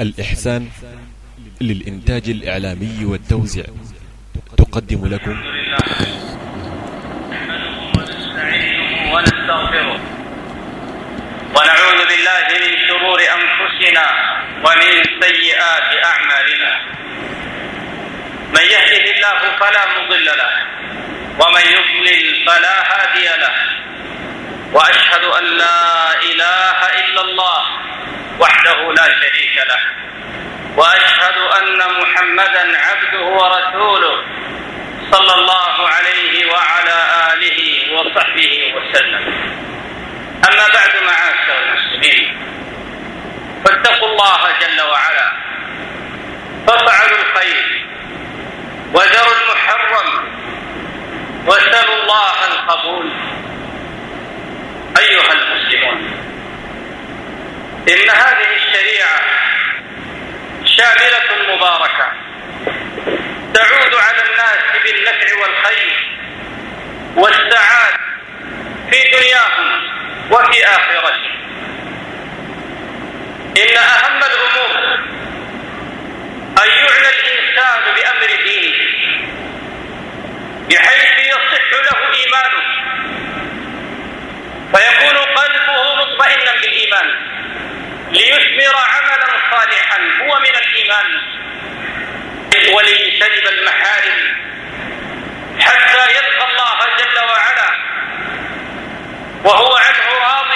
الإحسان للإنتاج الإعلامي والتوزيع. تقدم لكم. ونستغفره ونعوذ بالله من شرور أنفسنا ومن سيئات أعمالنا. من يهده الله فلا مضل له ومن يضلل فلا هادي له. وأشهد أن لا إله إلا الله وحده لا شريك له وأشهد أن محمدا عبده ورسوله صلى الله عليه وعلى آله وصحبه وسلم. أما بعد معاشر المسلمين فاتقوا الله جل وعلا. فافعلوا الخير وذروا المحرم واسألوا الله القبول. أيها المسلمون إن هذه الشريعة شاملة مباركة. تعود على الناس بالنفع والخير والسعادة في دنياهم وفي آخرتهم. إن أهم الأمور أن يعنى الإنسان بأمر دينه بحيث يصح له إيمانه. فيكون قلبه مطمئنا بالإيمان ليثمر عملا صالحا هو من الإيمان وليجتنب المحارم حتى يلقى الله جل وعلا وهو عنه راض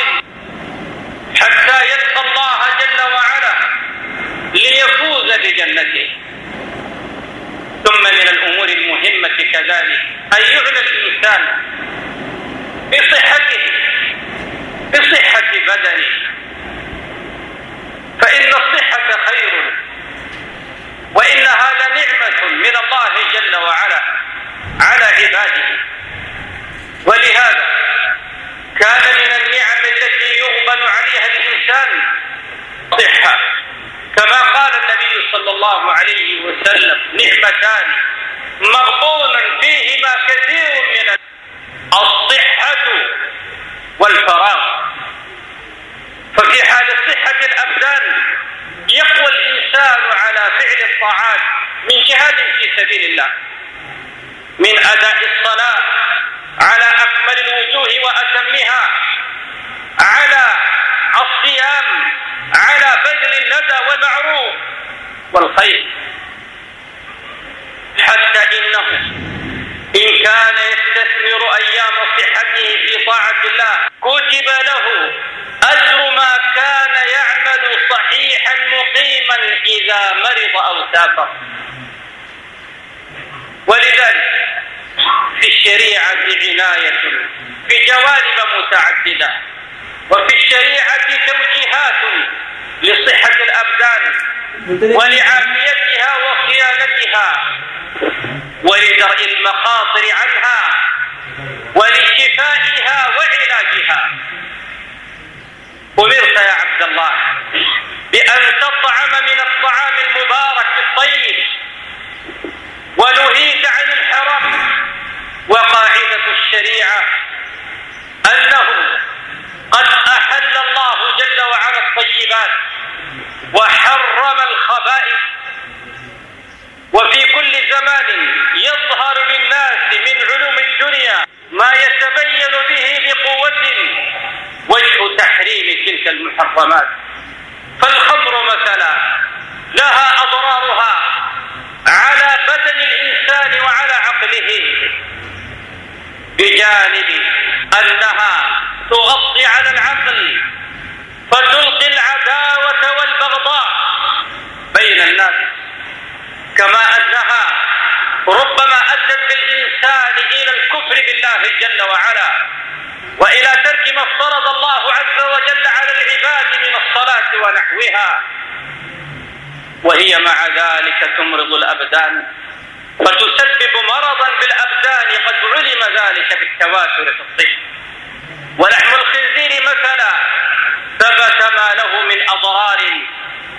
حتى يلقى الله جل وعلا ليفوز بجنته. ثم من الأمور المهمة كذلك أن يعنى الإنسان بصحته بصحة بدنه. فإن الصحة خير. وإنها لنعمة من الله جل وعلا على عباده. ولهذا كان من النعم التي يغبن عليها الإنسان صحة. كما قال النبي صلى الله عليه وسلم نعمتان مغبون فيهما كثير من الصحة والفراغ. ففي حال صحة الأبدان يقوى الإنسان على فعل الطاعات من جهاد في سبيل الله. من أداء الصلاة على أكمل الوجوه وأتمها على الصيام على بذل الندى والمعروف والخير. حتى إنه إن كان يستثمر أيام صحته في طاعة الله كتب له أجر ما كان إذا مرض أو سافر. ولذلك في الشريعة عناية بجوانب متعددة وفي الشريعة توجيهات لصحة الأبدان ولعافيتها وصيانتها ولدرء المخاطر عنها ولشفائها وعلاجها. أمرت يا عبد الله بأن تطعم ونهيت عن الحرام وقاعدة الشريعة أنه قد أحل الله جل وعلا الطيبات وحرم الخبائث وفي كل زمان يظهر للناس من علوم الدنيا ما يتبين به بقوة وجه تحريم تلك المحرمات. فالخمر مثلا لها أضرارها بجانب أنها تغطي على العقل فتلقي العداوة والبغضاء بين الناس. كما أنها ربما أدت بالإنسان إلى الكفر بالله جل وعلا وإلى ترك ما افترض الله عز وجل على العباد من الصلاة ونحوها. وهي مع ذلك تمرض الأبدان فتسبب مرضا بالأبدان قد علم ذلك بالتواتر في الطب. ولحم الخنزير مثلا ثبت ما له من أضرار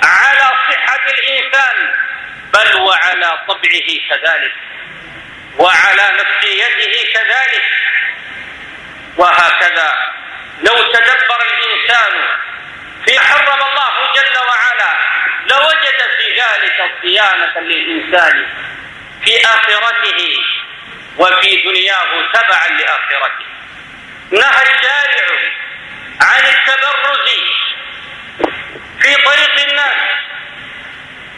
على صحة الإنسان بل وعلى طبعه كذلك وعلى نفسيته كذلك. وهكذا لو تدبر الإنسان في حرم الله جل وعلا لوجد ذلك صيانة للإنسان. في آخرته وفي دنياه تبعا لآخرته. نهى الشارع عن التبرز في طريق الناس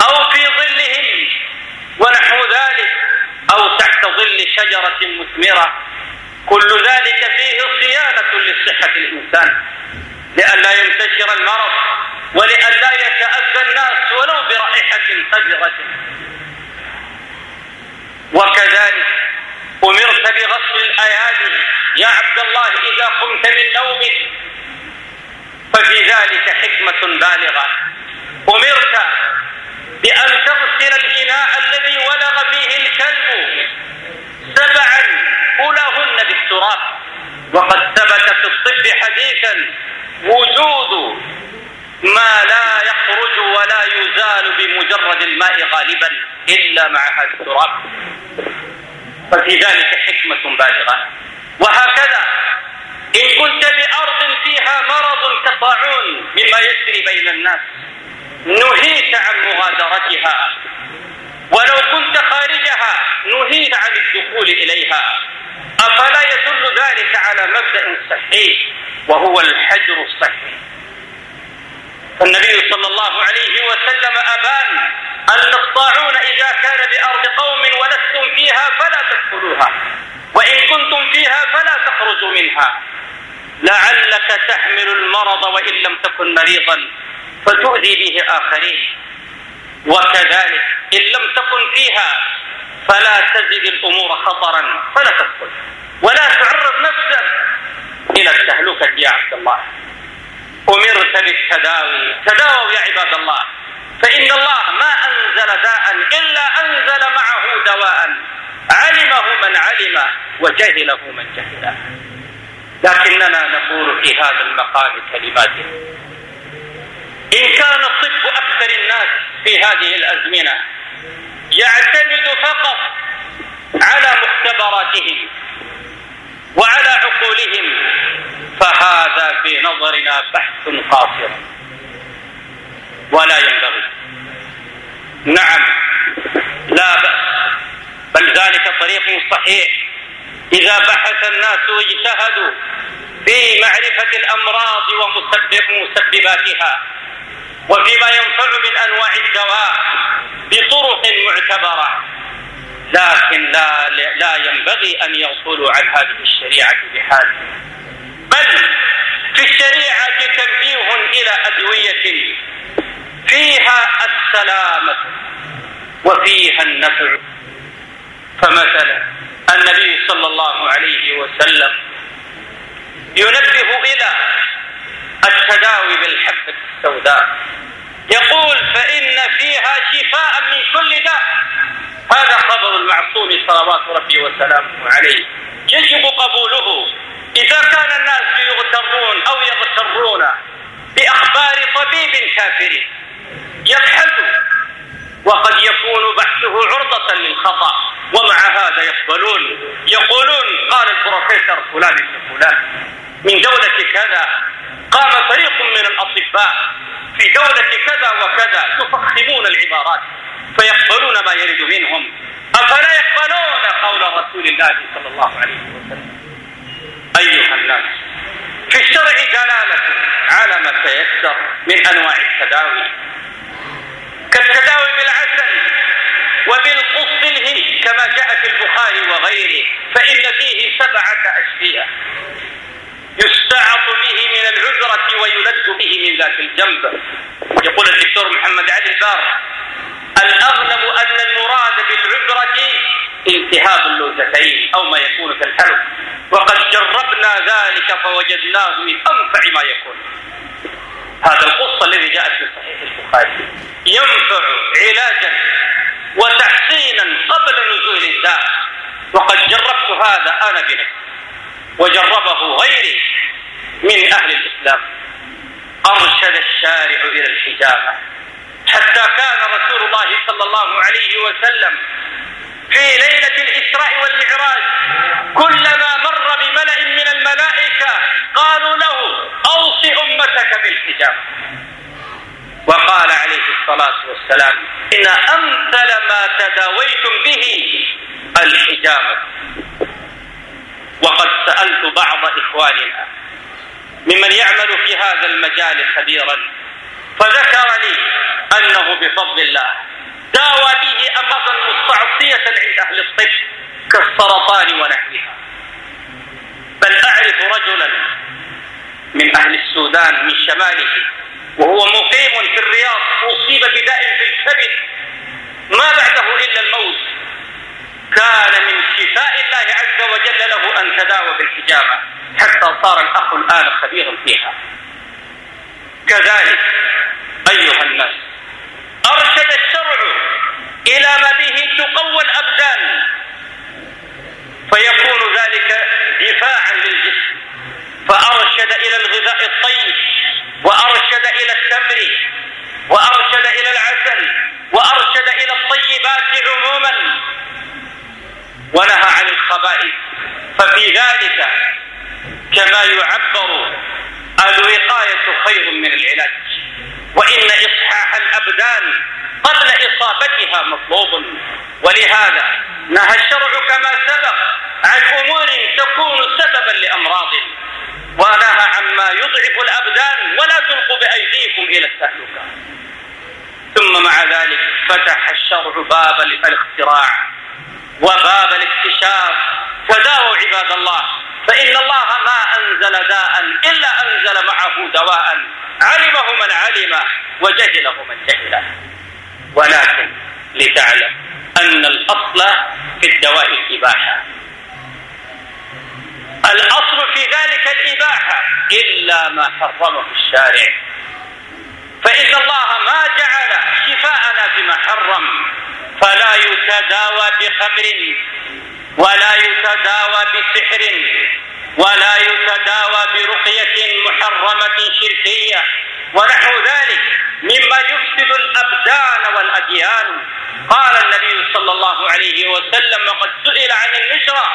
أو في ظلهم ونحو ذلك أو تحت ظل شجرة مثمرة. كل ذلك فيه صيانة لصحة الإنسان لئلا ينتشر المرض ولئلا يتأذى الناس ولو برائحة قذرة وكذلك أمرت بغسل الأيادي. يا عبد الله إذا قمت من نومك ففي ذلك حكمة بالغة. أمرت بأن تغسل الإناء الذي ولغ فيه الكلب سبعا. أولهن بالتراب. وقد ثبت في الطب حديثا وجود ما لا يخرج ولا يزال بمجرد الماء غالبا. إلا مع هذا التراب. ففي ذلك حكمة بالغة. وهكذا إن كنت بأرض فيها مرض كطاعون مما يسري بين الناس نهيت عن مغادرتها. ولو كنت خارجها نهيت عن الدخول إليها. أفلا يدل ذلك على مبدأ صحيح وهو الحجر الصحي فالنبي صلى الله عليه وسلم أبان أن الطاعون إذا كان بأرض قوم ولستم فيها فلا تدخلوها وإن كنتم فيها فلا تخرجوا منها. لعلك تحمل المرض وإن لم تكن مريضا فتؤذي به آخرين. وكذلك إن لم تكن فيها فلا تزد الأمور خطرا فلا تدخل. ولا تعرض نفسك إلى التهلكة يا عبد الله. أمرت بالتداوي. تداووا يا عباد الله. فإن الله ما أنزل داء إلا أنزل معه دواء. علمه من علم وجهله من جهله. لكننا نقول في هذا المقام كلمات. إن كان الطب أكثر الناس في هذه الأزمنة يعتمد فقط على مختبراتهم وعلى عقولهم فهذا في نظرنا بحث قاصر. ولا ينبغي. نعم. لا بأس. بل ذلك طريق صحيح. إذا بحث الناس واجتهدوا في معرفة الأمراض ومسبباتها وفيما ينفع من أنواع الدواء بطرق معتبرة. لكن لا لا ينبغي أن يغفلوا عن هذه الشريعة بحال. بل في الشريعة تنبيه إلى أدوية فيها السلامة وفيها النفع. فمثلا النبي صلى الله عليه وسلم ينبه إلى التداوي بالحبة السوداء. يقول فإن فيها شفاء من كل داء. هذا خبر المعصوم صلوات ربي وسلامه عليه. يجب قبوله. إذا كان الناس يغترون أو يغترون بأخبار طبيب كافر يبحث وقد يكون بحثه عرضة للخطأ ومع هذا يقبلون يقولون قال البروفيسور فلان فلان من دولة كذا قام فريق من الأطباء في دولة كذا وكذا يفخمون العبارات فيقبلون ما يرد منهم. أفلا يقبلون قول رسول الله صلى الله عليه وسلم؟ أيها الناس. في الشرع دلالة على ما تيسر من أنواع التداوي. كالتداوي بالعسل وبالقص الهندي كما جاء في البخاري وغيره فإن فيه سبعة أشفية يستعط به من العذرة ويلد به من ذات الجنب. يقول الدكتور محمد علي البار الأغلب أن المراد بالعذرة التهاب اللوزتين أو ما يكون في الحلق وقد جربنا ذلك فوجدناه من أنفع ما يكون. هذا القصة الذي جاءت في صحيح البخاري. ينفع علاجا وتحسينا قبل نزول الداء. وقد جربت هذا أنا بنفسي وجربه غيري من أهل الإسلام. أرشد الشارع إلى الحجامة. حتى كان رسول الله صلى الله عليه وسلم في ليلة الإسراء والمعراج. كلما مر بملأ من الملائكة قالوا له أوصي أمتك بالحجاب. وقال عليه الصلاة والسلام إن أمثل ما تداويتم به الحجامة وقد سألت بعض إخواننا ممن يعمل في هذا المجال خبيرا فذكر لي أنه بفضل الله داوى به أمراضا مستعصية عند أهل الطب كالسرطان ونحوها. بل أعرف رجلا من أهل السودان من شماله وهو مقيم في الرياض أصيب بداء في الكبد. ما بعده إلا الموت. كان من شفاء الله عز وجل له أن تداوى بالحجامة حتى صار الأخ الآن خبيرا فيها. كذلك أيها الناس إلى ما به تقوى الأبدان. فيكون ذلك دفاعا للجسم. فأرشد إلى الغذاء الطيب وأرشد إلى التمر وأرشد إلى العسل وأرشد إلى الطيبات عموما. ونهى عن الخبائث. ففي ذلك كما يعبر الوقاية خير من العلاج. وإن إصحاح الأبدان قبل إصابتها مطلوب. ولهذا نهى الشرع كما سبق عن أمور تكون سببا لأمراض. ونهى عما يضعف الأبدان ولا تلقوا بأيديكم إلى التهلكة. ثم مع ذلك فتح الشرع باب الاختراع وباب الاكتشاف. تداووا عباد الله فإن الله ما أنزل داء إلا أنزل معه دواء. علمه من علمه وجهله من جهله ولكن لتعلم أن الأصل في الدواء الإباحة. الأصل في ذلك الإباحة إلا ما حرمه الشارع. فإن الله ما جعل شفاءنا بما حرم فلا يتداوى بخمر ولا يتداوى بسحر ولا يتداوى برقية محرمة شركية. ونحو ذلك مما يفسد الأبدان والأديان. قال النبي صلى الله عليه وسلم وقد سئل عن النشرة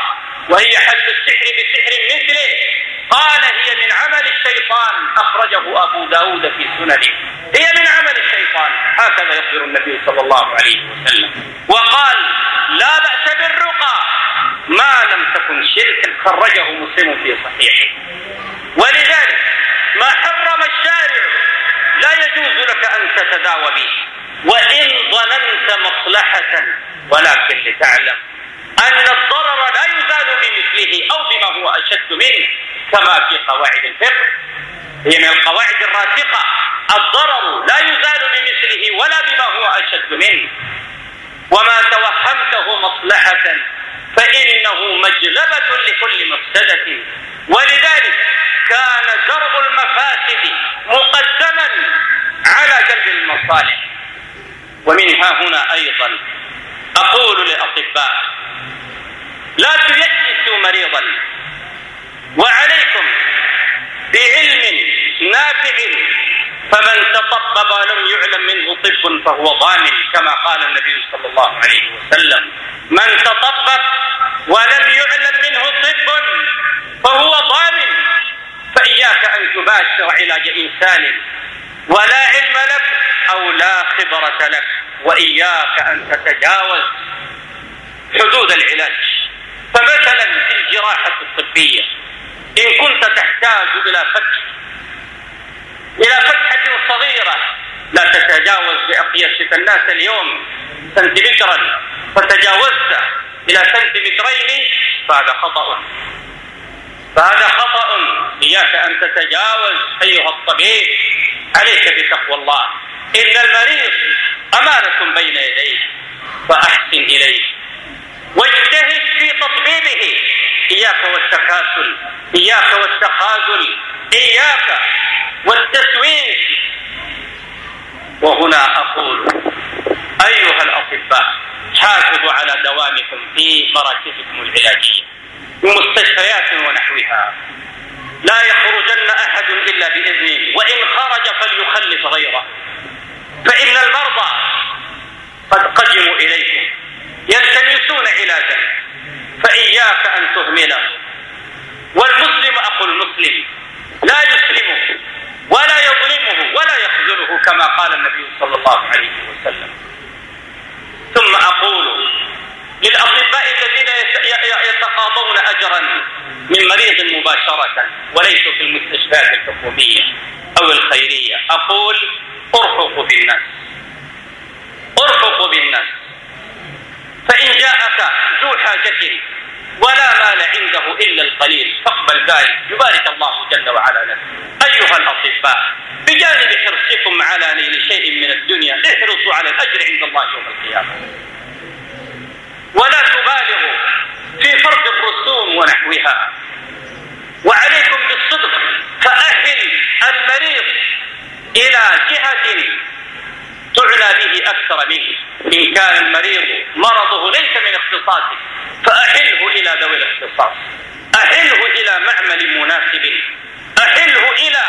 وهي حل السحر بسحر مثله. قال هي من عمل الشيطان. أخرجه أبو داود في سننه. هي من عمل الشيطان. هكذا يخبر النبي صلى الله عليه وسلم. وقال لا بأس بالرقى ما لم تكن شركا خرجه مسلم في صحيحه. ولذلك ما حرم الشارع لا يجوز لك أن تتداوى به. وإن ظننت مصلحة ولكن لتعلم أن الضرر لا يزال بمثله أو بما هو أشد منه كما في قواعد الفقه. هي من القواعد الراسخة. الضرر لا يزال بمثله ولا بما هو أشد منه. وما توهمته مصلحة فإنه مجلبة لكل مفسدة ولذلك كان درء المفاسد مقدما على جلب المصالح. ومنها هنا أيضا أقول للأطباء لا تيأسوا مريضا. وعليكم بعلم نافع فمن تطبب ولم يعلم منه طب فهو ضامن كما قال النبي صلى الله عليه وسلم. من تطبب ولم يعلم منه طب فهو ضامن. فإياك أن تباشر علاج إنسان ولا علم لك أو لا خبرة لك وإياك أن تتجاوز حدود العلاج. فمثلا في الجراحة الطبية إن كنت تحتاج إلى فتح إلى فتحة صغيرة. لا تتجاوز بأقيسة الناس اليوم سنتيمترا. فتجاوزت إلى سنتيمترين. فهذا خطأ. فهذا خطأ. إياك أن تتجاوز أيها الطبيب. عليك بتقوى الله. إن المريض أمانة بين يديه. فأحسن إليه. واجتهد في تطبيبه. إياك والتكاسل. إياك والتخاذل. إياك والتسويف. وهنا أقول أيها الأطباء حافظوا على دوامكم في مراكزكم العلاجية مستشفيات ونحوها. لا يخرجن أحد إلا بإذنه وإن خرج فليخلف غيره. فإن المرضى قد قدموا إليكم يلتمسون علاجا فإياك أن تهمله. والمسلم أخو المسلم لا يسلمه ولا يظلمه ولا يخذله كما قال النبي صلى الله عليه وسلم. ثم أقول للأطباء الذين يتقاضون أجرا من مريض مباشرة وليسوا في المستشفيات الحكومية أو الخيرية أقول ارفقوا بالناس. ارفقوا بالناس. فإن جاءك ذو حاجة ولا مال عنده إلا القليل. فاقبل ذلك. يبارك الله جل وعلا لك. أيها الأطباء بجانب حرصكم على نيل شيء من الدنيا احرصوا على الأجر عند الله يوم القيامة. ولا تبالغوا في فرض الرسوم ونحوها. وعليكم بالصدق. فأهل المريض إلى جهة تعنى به أكثر منه. إن كان المريض مرضه ليس من اختصاصه ذوي الاختصاص أحله إلى معمل مناسب. أحله إلى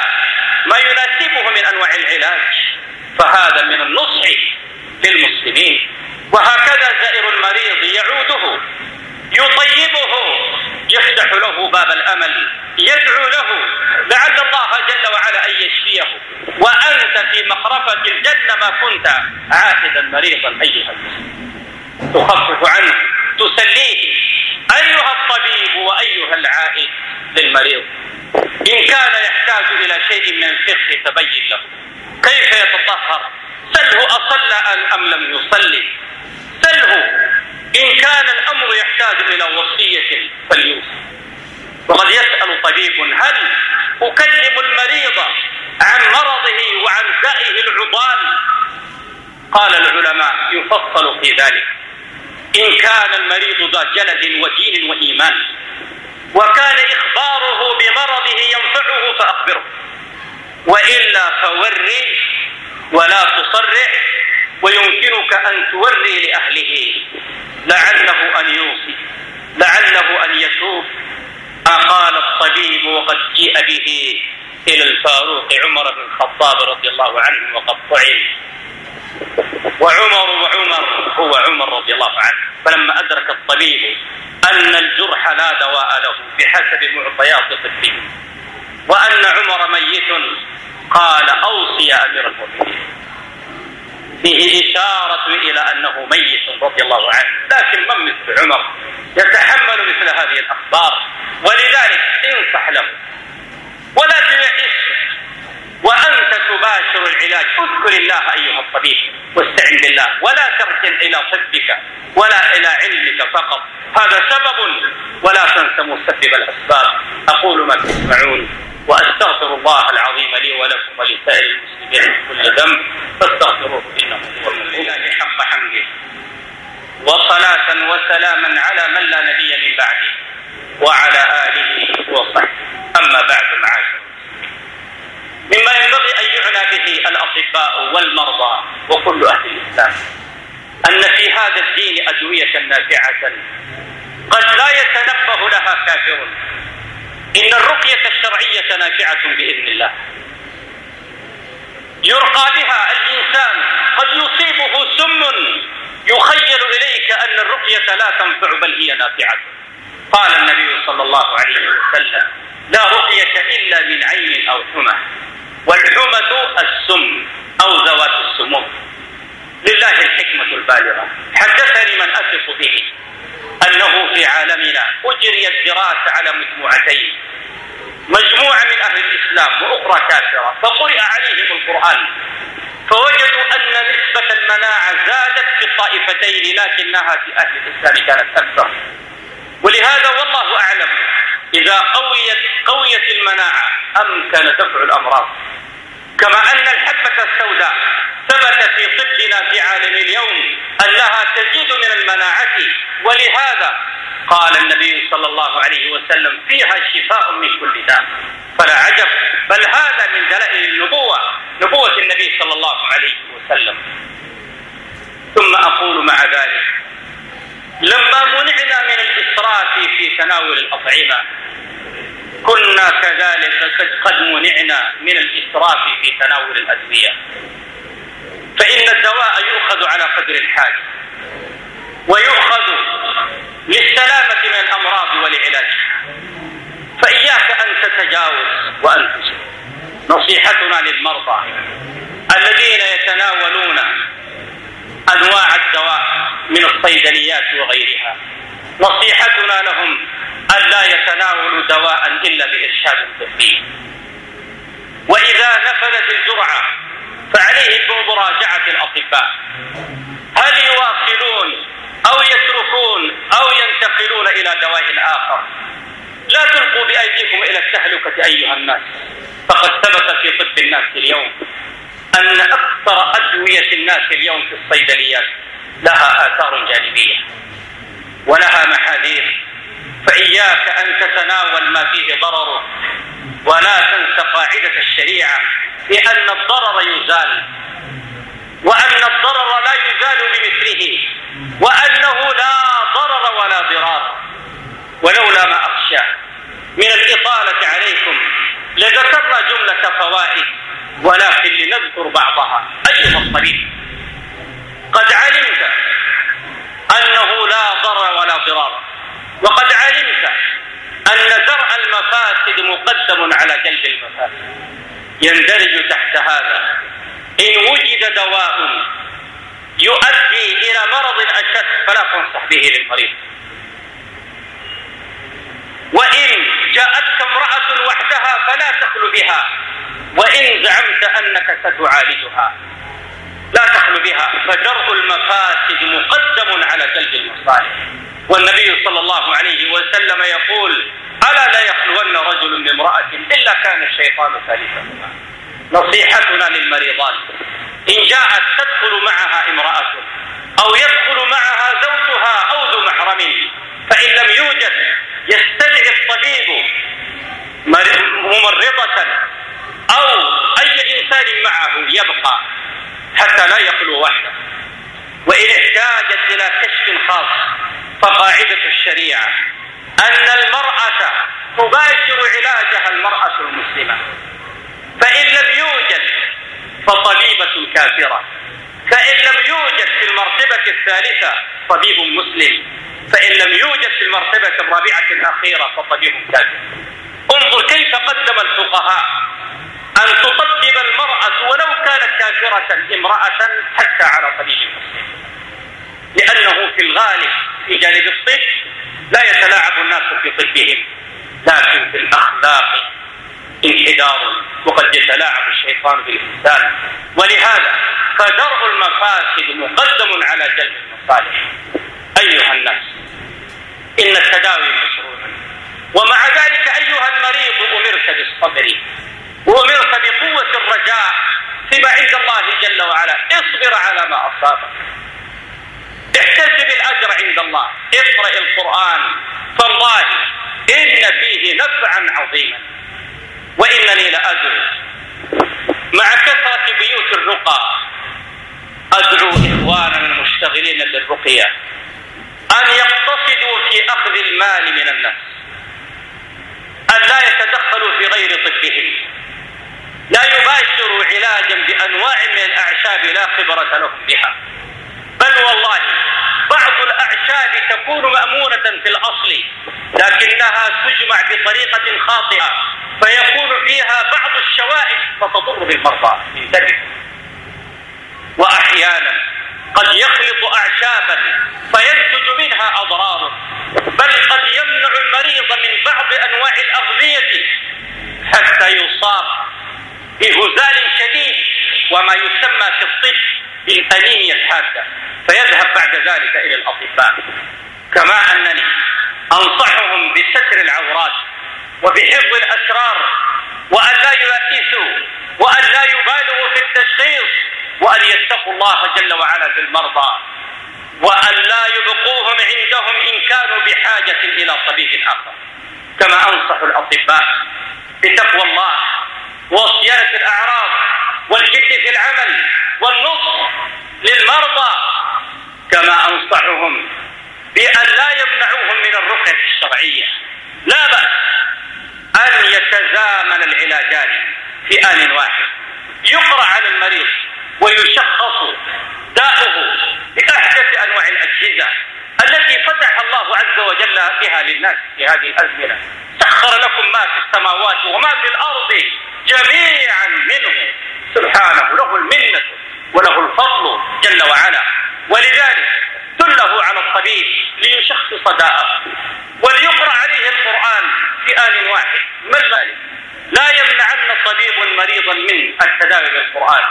ما يناسبه من أنواع العلاج. فهذا من النصح للمسلمين. وهكذا زائر المريض يعوده يطيبه يفتح له باب الأمل يدعو له. لعل الله جل وعلا أن يشفيه. وأنت في مخرفة الجنة ما كنت عاهدا مريضا أيها المسلم. تخفف عنه تسليه. أيها الطبيب وأيها العائد للمريض إن كان يحتاج إلى شيء من الفقه تبين له. كيف يتطهر؟ سله أصلى أم لم يصلي. سله إن كان الأمر يحتاج إلى وصية فليوصي. وقد يسأل طبيب هل أكلم المريض عن مرضه وعن دائه العضال؟ قال العلماء يفصل في ذلك. إن كان المريض ذا جلد ودين وإيمان وكان إخباره بمرضه ينفعه فأخبره وإلا فوري ولا تصرح ويمكنك أن توري لأهله لعله أن يوصي لعله أن يتوب. ما قال الطبيب وقد جيء به إلى الفاروق عمر بن الخطاب رضي الله عنه وقد طعن. وعمر وعمر هو عمر رضي الله عنه فلما أدرك الطبيب أن الجرح لا دواء له بحسب معطيات طبه وأن عمر ميت قال أوصي يا أمير المؤمنين. فيه إشارة إلى أنه ميت رضي الله عنه لكن من مثل عمر؟ يتحمل مثل هذه الأخبار ولذلك انصح له ولا تيأس وأنت تباشر العلاج. اذكر الله أيها الطبيب واستعن بالله. ولا تركن إلى طبك ولا إلى علمك فقط. هذا سبب ولا تنس مسبب الأسباب. أقول ما تسمعون وأستغفر الله العظيم لي ولكم ولسائر المسلمين من كل ذنب. فاستغفروه إنه هو الغفور حق حمده. وصلاة وسلاما على من لا نبي من بعده. وعلى آله وصحبه. أما بعد معاشر مما ينبغي أن يعنى به الأطباء والمرضى وكل أهل الإسلام أن في هذا الدين أدوية نافعة. قد لا يتنبه لها كافر. إن الرقية الشرعية نافعة بإذن الله. يرقى بها الإنسان قد يصيبه سم يخيل إليك أن الرقية لا تنفع بل هي نافعة. قال النبي صلى الله عليه وسلم لا رقية إلا من عين أو حمى. والحمة السم أو ذوات السموم لله الحكمة البالغة. حدثني من أثق به أنه في عالمنا أجريت دراسة على مجموعتين. مجموعة من أهل الإسلام وأخرى كافرة. فقرئ عليهم القرآن. فوجدوا أن نسبة المناعة زادت في الطائفتين لكنها في أهل الإسلام كانت أكثر. ولهذا والله أعلم إذا قويت قويت المناعة أمكن دفع الأمراض. كما أن الحبة السوداء ثبت في طبنا في عالم اليوم أنها تزيد من المناعة ولهذا قال النبي صلى الله عليه وسلم فيها شفاء من كل داء. فلا عجب بل هذا من دلائل النبوة نبوة النبي صلى الله عليه وسلم. ثم أقول مع ذلك لما منعنا من الإسراف في تناول الأطعمة كنا كذلك قد منعنا من الإسراف في تناول الأدوية. فإن الدواء يؤخذ على قدر الحاجة ويؤخذ للسلامة من الأمراض ولعلاجها. فإياك أن تتجاوز وأن تسر نصيحتنا للمرضى الذين يتناولون أنواع الدواء من الصيدليات وغيرها نصيحتنا لهم أن لا يتناولوا دواء إلا بإرشاد طبي وإذا نفذت الجرعة فعليهم بمراجعة الأطباء. هل يواصلون أو يتركون أو ينتقلون إلى دواء آخر لا تلقوا بأيديكم إلى التهلكة أيها الناس. فقد ثبت في طب الناس اليوم أن أكثر أدوية الناس اليوم في الصيدليات لها آثار جانبية ولها محاذير فإياك أن تتناول ما فيه ضرر ولا تنس قاعدة الشريعة بأن الضرر يزال وأن الضرر لا يزال بمثله وأنه لا ضرر ولا ضرار. ولولا ما أخشى من الإطالة عليكم لذكرنا جملة فوائد ولكن لنذكر بعضها. أيها الطبيب قد علمت أنه لا ضرر ولا ضرار. وقد علمت أن زرع المفاسد مقدم على جلب المفاسد. يندرج تحت هذا. إن وجد دواء يؤدي إلى مرض أشد فلا تنصح به للمريض. وإن جاءتك امرأة وحدها فلا تخل بها. وإن زعمت أنك ستعالجها. لا تخل بها. فدرء المفاسد مقدم على جلب المصالح. والنبي صلى الله عليه وسلم يقول ألا لا يخلون رجل بامرأة إلا كان الشيطان ثالثهما نصيحتنا للمريضات إن جاءت تدخل معها امرأة أو يدخل معها زوجها أو ذو محرم فإن لم يوجد يستدعي الطبيب ممرضة أو أي إنسان معه يبقى حتى لا يخلو وحده وإن احتاجت إلى كشف خاص. فقاعدة الشريعة أن المرأة تباشر علاجها المرأة المسلمة. فإن لم يوجد فطبيبة كافرة. فإن لم يوجد في المرتبة الثالثة طبيب مسلم. فإن لم يوجد في المرتبة الرابعة الأخيرة فطبيب كافر. انظر كيف قدم الفقهاء أن تطبب المرأة ولو كانت كافرة امرأة حتى على طبيب مسلم. لأنه في الغالب في جانب الطب لا يتلاعب الناس في طبهم لكن في الأخلاق انحدار وقد يتلاعب الشيطان بالإنسان ولهذا فدرء المفاسد مقدم على جلب المصالح. أيها الناس إن التداوي مشروع. ومع ذلك أيها المريض أمرت بالصبر. وأمرت بقوة الرجاء فيما عند الله جل وعلا. اصبر على ما أصابك. احتسب الأجر عند الله. اقرأ القرآن. فالله إن فيه نفعا عظيما. وإنني لأدعو مع كثرة بيوت الرقى. أدعو إخواننا المشتغلين بالرقية أن يقتصدوا في أخذ المال من الناس. أن لا يتدخلوا في غير طبهم. لا يباشروا علاجا بأنواع من الأعشاب لا خبرة لهم بها بل والله بعض الأعشاب تكون مأمونة في الأصل لكنها تجمع بطريقة خاطئة فيكون فيها بعض الشوائب فتضر بالمرضى. انتبه. وأحيانا قد يخلط أعشابا فينتج منها أضرار بل قد يمنع المريض من بعض أنواع الأغذية حتى يصاب بهزال شديد وما يسمى في الطب بالأنيميا الحادة. فيذهب بعد ذلك إلى الأطباء. كما أنني أنصحهم بستر العورات وبحفظ الأسرار وأن لا ييأسوا وأن لا يبالغوا في التشخيص وأن يتقوا الله جل وعلا في المرضى وأن لا يبقوهم عندهم إن كانوا بحاجة إلى طبيب آخر. كما أنصح الأطباء بتقوى الله وصيانة الأعراض والجد في العمل والنصح للمرضى. كما أنصحهم بأن لا يمنعوهم من الرقية الشرعية. لا بأس أن يتزامن العلاجان في آن واحد. يقرأ على المريض ويشخص داؤه بأحدث أنواع الأجهزة التي فتح الله عز وجل بها للناس في هذه الأزمنة. سخر لكم ما في السماوات وما في الأرض جميعا منه. سبحانه له المنة وله الفضل جل وعلا. ولذلك دله على الطبيب ليشخص داءه وليقرأ عليه القرآن في آن واحد. ما ذلك لا يمنعن طبيب مريضا من التداوي بالقرآن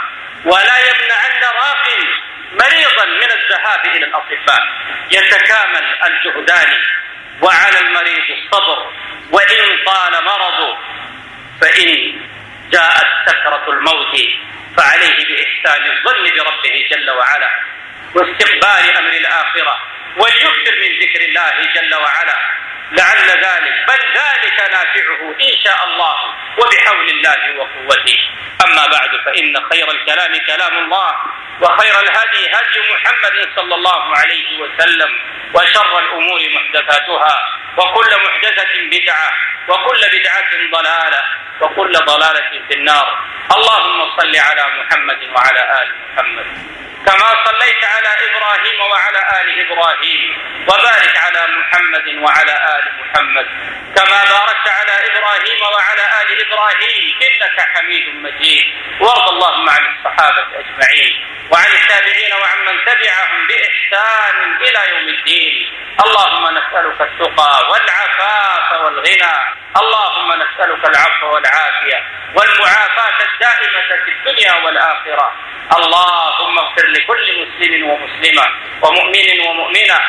ولا يمنعن راق مريضا من الذهاب إلى الأطباء. يتكامل الجهدان وعلى المريض الصبر وإن طال مرضه فإن جاءت سكرة الموت فعليه بإحسان الظن بربه جل وعلا. واستقبال أمر الآخرة وليكثر من ذكر الله جل وعلا. لعل ذلك بل ذلك نافعه إن شاء الله وبحول الله وقوته. أما بعد فإن خير الكلام كلام الله وخير الهدي هدي محمد صلى الله عليه وسلم وشر الأمور محدثاتها وكل محدثة بدعة وكل بدعة ضلالة وكل ضلالة في النار. اللهم صل على محمد وعلى آل محمد. كما صليت على إبراهيم وعلى آل إبراهيم وبارك على محمد وعلى آل محمد. كما باركت على إبراهيم وعلى آل إبراهيم إنك حميد مجيد. وارض اللهم عن الصحابة أجمعين وعن التابعين وعن من تبعهم بإحسان إلى يوم الدين. اللهم نسألك التقى والعفاف والغنى. اللهم نسألك العفو والعافية والمعافاة الدائمة في الدنيا والآخرة. اللهم اغفر لكل مسلم ومسلمة ومؤمن ومؤمنة.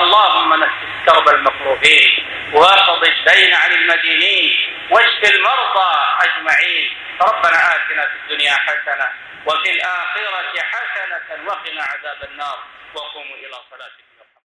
اللهم نفس كرب المكروبين وأقض الدين عن المدينين واشف المرضى أجمعين. ربنا آتنا في الدنيا حسنة وفي الآخرة حسنة وقنا عذاب النار. وقوموا إلى صلاتكم.